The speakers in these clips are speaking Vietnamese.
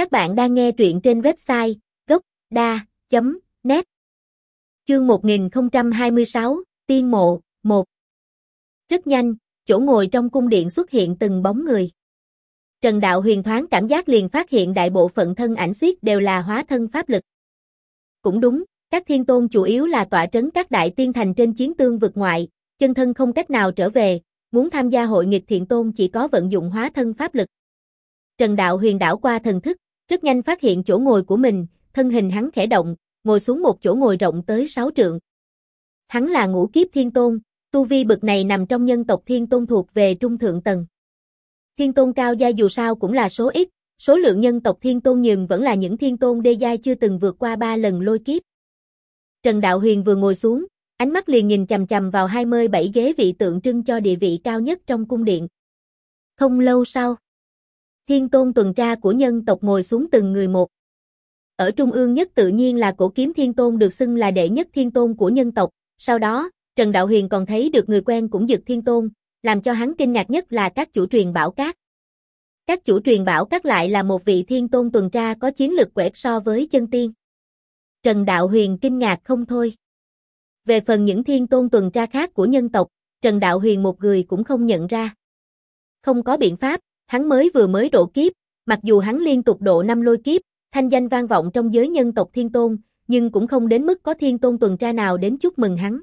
Các bạn đang nghe truyện trên website gốc.da.net Chương 1026, Tiên Mộ, 1 Rất nhanh, chỗ ngồi trong cung điện xuất hiện từng bóng người. Trần Đạo Huyền thoáng cảm giác liền phát hiện đại bộ phận thân ảnh suýt đều là hóa thân pháp lực. Cũng đúng, các thiên tôn chủ yếu là tọa trấn các đại tiên thành trên chiến tương vực ngoại, chân thân không cách nào trở về, muốn tham gia hội nghịch thiện tôn chỉ có vận dụng hóa thân pháp lực. Trần Đạo Huyền đảo qua thần thức, rất nhanh phát hiện chỗ ngồi của mình, thân hình hắn khẽ động, ngồi xuống một chỗ ngồi rộng tới 6 trượng. Hắn là ngũ kiếp thiên tôn, tu vi bực này nằm trong nhân tộc thiên tôn thuộc về trung thượng tầng. Thiên tôn cao gia dù sao cũng là số ít, số lượng nhân tộc thiên tôn nhưng vẫn là những thiên tôn đê giai chưa từng vượt qua ba lần lôi kiếp. Trần Đạo Huyền vừa ngồi xuống, ánh mắt liền nhìn chằm chằm vào 27 ghế vị tượng trưng cho địa vị cao nhất trong cung điện. Không lâu sau, thiên tôn tuần tra của nhân tộc ngồi xuống từng người một. Ở trung ương nhất tự nhiên là cổ kiếm thiên tôn được xưng là đệ nhất thiên tôn của nhân tộc, sau đó, Trần Đạo Huyền còn thấy được người quen cũng dực thiên tôn, làm cho hắn kinh ngạc nhất là các chủ truyền bảo các. Các chủ truyền bảo các lại là một vị thiên tôn tuần tra có chiến lực quẻ so với chân tiên. Trần Đạo Huyền kinh ngạc không thôi. Về phần những thiên tôn tuần tra khác của nhân tộc, Trần Đạo Huyền một người cũng không nhận ra. Không có biện pháp, hắn mới vừa mới độ kiếp, mặc dù hắn liên tục độ năm lôi kiếp, thanh danh vang vọng trong giới nhân tộc thiên tôn, nhưng cũng không đến mức có thiên tôn tuần tra nào đến chúc mừng hắn.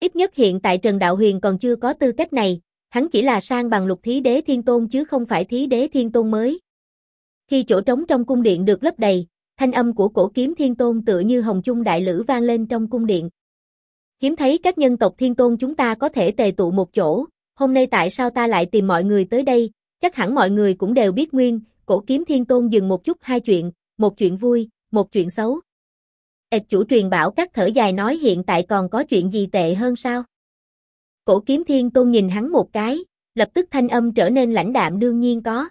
Ít nhất hiện tại Trần Đạo Huyền còn chưa có tư cách này, hắn chỉ là sang bằng lục thí đế thiên tôn chứ không phải thí đế thiên tôn mới. Khi chỗ trống trong cung điện được lấp đầy, thanh âm của cổ kiếm thiên tôn tựa như hồng trung đại lữ vang lên trong cung điện. Hiếm thấy các nhân tộc thiên tôn chúng ta có thể tề tụ một chỗ, hôm nay tại sao ta lại tìm mọi người tới đây, chắc hẳn mọi người cũng đều biết nguyên, cổ kiếm thiên tôn dừng một chút hai chuyện, một chuyện vui, một chuyện xấu. Ảch chủ truyền bảo các thở dài nói hiện tại còn có chuyện gì tệ hơn sao? Cổ kiếm thiên tôn nhìn hắn một cái, lập tức thanh âm trở nên lãnh đạm đương nhiên có.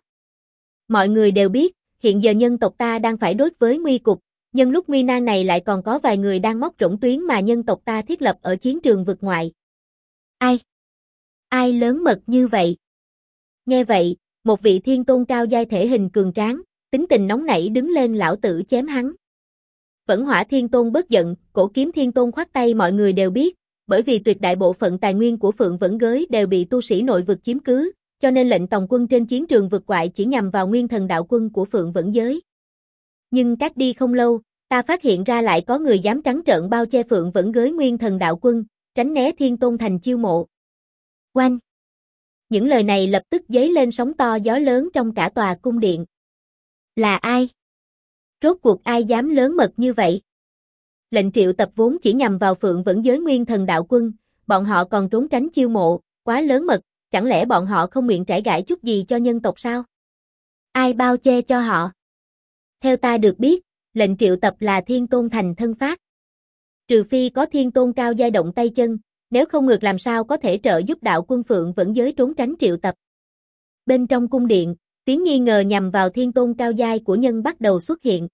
Mọi người đều biết, hiện giờ nhân tộc ta đang phải đối với nguy cục, nhân lúc nguy nan này lại còn có vài người đang móc rỗng tuyến mà nhân tộc ta thiết lập ở chiến trường vực ngoại. Ai? Ai lớn mật như vậy? Nghe vậy, một vị thiên tôn cao giai thể hình cường tráng, tính tình nóng nảy đứng lên lão tử chém hắn. Vẫn hỏa thiên tôn bất giận, cổ kiếm thiên tôn khoát tay mọi người đều biết, bởi vì tuyệt đại bộ phận tài nguyên của Phượng Vẫn Gới đều bị tu sĩ nội vực chiếm cứ, cho nên lệnh tòng quân trên chiến trường vực ngoại chỉ nhằm vào nguyên thần đạo quân của Phượng Vẫn Giới. Nhưng cách đi không lâu, ta phát hiện ra lại có người dám trắng trợn bao che Phượng Vẫn Gới nguyên thần đạo quân, tránh né thiên tôn thành chiêu mộ. Oanh! Những lời này lập tức dấy lên sóng to gió lớn trong cả tòa cung điện. Là ai? Rốt cuộc ai dám lớn mật như vậy? Lệnh triệu tập vốn chỉ nhằm vào Phượng Vẫn Giới nguyên thần đạo quân, bọn họ còn trốn tránh chiêu mộ, quá lớn mật, chẳng lẽ bọn họ không miệng trải gãi chút gì cho nhân tộc sao? Ai bao che cho họ? Theo ta được biết, lệnh triệu tập là thiên tôn thành thân phát. Trừ phi có thiên tôn cao giai động tay chân, nếu không ngược làm sao có thể trợ giúp đạo quân phượng vẫn giới trốn tránh triệu tập. Bên trong cung điện, tiếng nghi ngờ nhằm vào thiên tôn cao giai của nhân bắt đầu xuất hiện.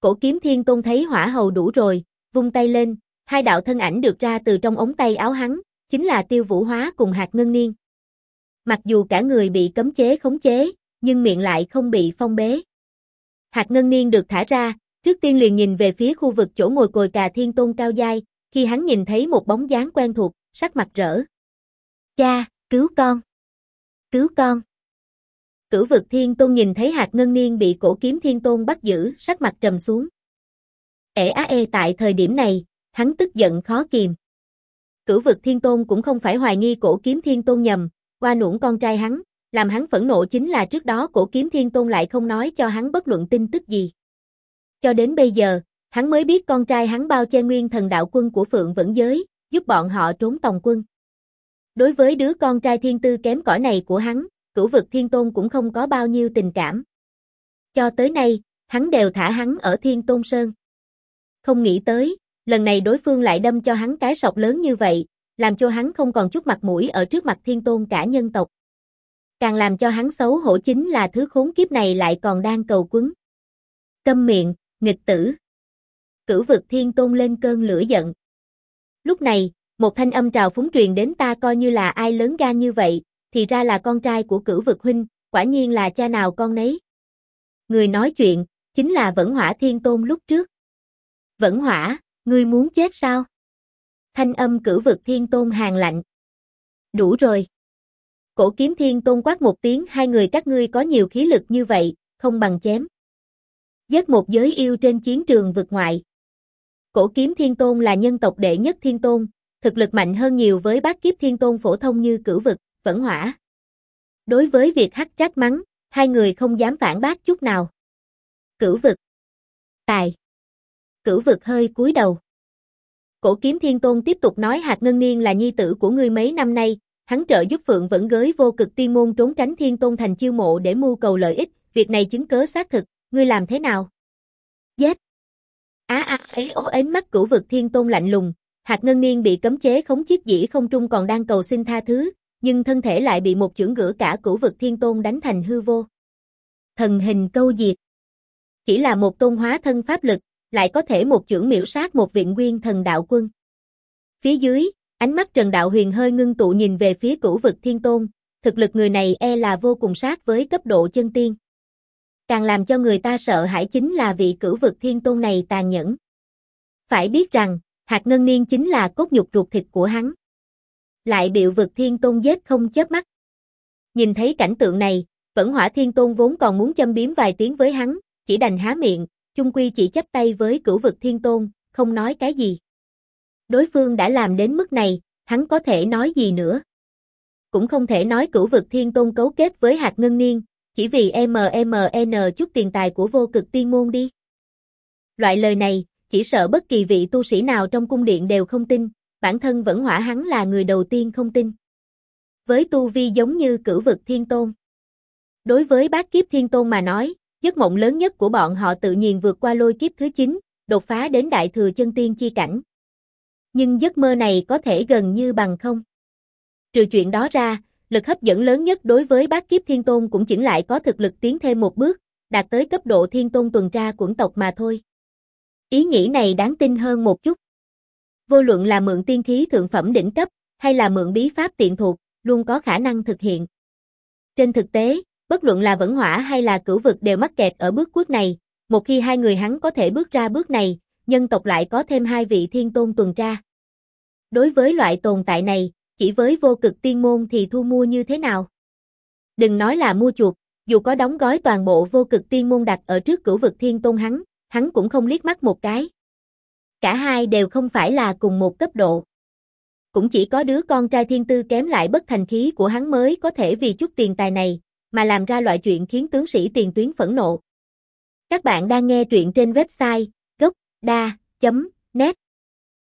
Cổ kiếm thiên tôn thấy hỏa hầu đủ rồi, vung tay lên, hai đạo thân ảnh được ra từ trong ống tay áo hắn, chính là tiêu vũ hóa cùng hạt ngân niên. Mặc dù cả người bị cấm chế khống chế, nhưng miệng lại không bị phong bế. Hạt ngân niên được thả ra, trước tiên liền nhìn về phía khu vực chỗ ngồi cồi cà thiên tôn cao dai, khi hắn nhìn thấy một bóng dáng quen thuộc, sắc mặt rỡ. Cha, cứu con! Cứu con! Cửu vực thiên tôn nhìn thấy hạt ngân niên bị cổ kiếm thiên tôn bắt giữ, sắc mặt trầm xuống. Ế á ê tại thời điểm này, hắn tức giận khó kìm. Cửu vực thiên tôn cũng không phải hoài nghi cổ kiếm thiên tôn nhầm, qua nuỗng con trai hắn, làm hắn phẫn nộ chính là trước đó cổ kiếm thiên tôn lại không nói cho hắn bất luận tin tức gì. Cho đến bây giờ, hắn mới biết con trai hắn bao che nguyên thần đạo quân của Phượng Vẫn Giới, giúp bọn họ trốn tòng quân. Đối với đứa con trai thiên tư kém cỏi này của hắn, cửu vực thiên tôn cũng không có bao nhiêu tình cảm. Cho tới nay, hắn đều thả hắn ở thiên tôn sơn. Không nghĩ tới, lần này đối phương lại đâm cho hắn cái sọc lớn như vậy, làm cho hắn không còn chút mặt mũi ở trước mặt thiên tôn cả nhân tộc. Càng làm cho hắn xấu hổ chính là thứ khốn kiếp này lại còn đang cầu quấn. Câm miệng, nghịch tử. Cửu vực thiên tôn lên cơn lửa giận. Lúc này, một thanh âm trào phúng truyền đến ta coi như là ai lớn gan như vậy, thì ra là con trai của cửu vực huynh, quả nhiên là cha nào con nấy. Người nói chuyện, chính là Vẫn Hỏa Thiên Tôn lúc trước. Vẫn Hỏa, ngươi muốn chết sao? Thanh âm cử vực Thiên Tôn hàng lạnh. Đủ rồi. Cổ kiếm Thiên Tôn quát một tiếng hai người các ngươi có nhiều khí lực như vậy, không bằng chém. Giết một giới yêu trên chiến trường vực ngoại. Cổ kiếm Thiên Tôn là nhân tộc đệ nhất Thiên Tôn, thực lực mạnh hơn nhiều với bát kiếp Thiên Tôn phổ thông như cử vực, vẫn hỏa. Đối với việc hắc trách mắng, hai người không dám phản bác chút nào. Cửu vực. Tài. Cửu vực hơi cúi đầu. Cổ kiếm thiên tôn tiếp tục nói hạt ngân niên là nhi tử của ngươi mấy năm nay, hắn trợ giúp Phượng vẫn gới vô cực tiên môn trốn tránh thiên tôn thành chiêu mộ để mưu cầu lợi ích, việc này chứng cớ xác thực, ngươi làm thế nào? Giết. Á á ấy ố ến mắt cửu vực thiên tôn lạnh lùng, hạt ngân niên bị cấm chế khống chiếc dĩ không trung còn đang cầu xin tha thứ, nhưng thân thể lại bị một chưởng gửa cả cửu vực thiên tôn đánh thành hư vô. Thần hình câu diệt. Chỉ là một tôn hóa thân pháp lực, lại có thể một chưởng miểu sát một viện nguyên thần đạo quân. Phía dưới, ánh mắt Trần Đạo Huyền hơi ngưng tụ nhìn về phía cửu vực thiên tôn, thực lực người này e là vô cùng sát với cấp độ chân tiên. Càng làm cho người ta sợ hãi chính là vị cửu vực thiên tôn này tàn nhẫn. Phải biết rằng, hạt ngân niên chính là cốt nhục ruột thịt của hắn lại biểu vực thiên tôn giết không chớp mắt. Nhìn thấy cảnh tượng này, vẫn hỏa thiên tôn vốn còn muốn châm biếm vài tiếng với hắn, chỉ đành há miệng, chung quy chỉ chấp tay với cửu vực thiên tôn, không nói cái gì. Đối phương đã làm đến mức này, hắn có thể nói gì nữa. Cũng không thể nói cửu vực thiên tôn cấu kết với hạt ngân niên, chỉ vì MMN chút tiền tài của vô cực tiên môn đi. Loại lời này, chỉ sợ bất kỳ vị tu sĩ nào trong cung điện đều không tin, bản thân vẫn hỏa hắn là người đầu tiên không tin. Với tu vi giống như cửu vực thiên tôn. Đối với bát kiếp thiên tôn mà nói, giấc mộng lớn nhất của bọn họ tự nhiên vượt qua lôi kiếp thứ 9, đột phá đến đại thừa chân tiên chi cảnh. Nhưng giấc mơ này có thể gần như bằng không. Trừ chuyện đó ra, lực hấp dẫn lớn nhất đối với bát kiếp thiên tôn cũng chỉ lại có thực lực tiến thêm một bước, đạt tới cấp độ thiên tôn tuần tra quẩn tộc mà thôi. Ý nghĩ này đáng tin hơn một chút. Vô luận là mượn tiên khí thượng phẩm đỉnh cấp, hay là mượn bí pháp tiện thuộc, luôn có khả năng thực hiện. Trên thực tế, bất luận là vẫn hỏa hay là cửu vực đều mắc kẹt ở bước cuối này, một khi hai người hắn có thể bước ra bước này, nhân tộc lại có thêm hai vị thiên tôn tuần tra. Đối với loại tồn tại này, chỉ với vô cực tiên môn thì thu mua như thế nào? Đừng nói là mua chuột, dù có đóng gói toàn bộ vô cực tiên môn đặt ở trước cửu vực thiên tôn hắn, hắn cũng không liếc mắt một cái. Cả hai đều không phải là cùng một cấp độ. Cũng chỉ có đứa con trai thiên tư kém lại bất thành khí của hắn mới có thể vì chút tiền tài này, mà làm ra loại chuyện khiến tướng sĩ tiền tuyến phẫn nộ. Các bạn đang nghe truyện trên website gocda.net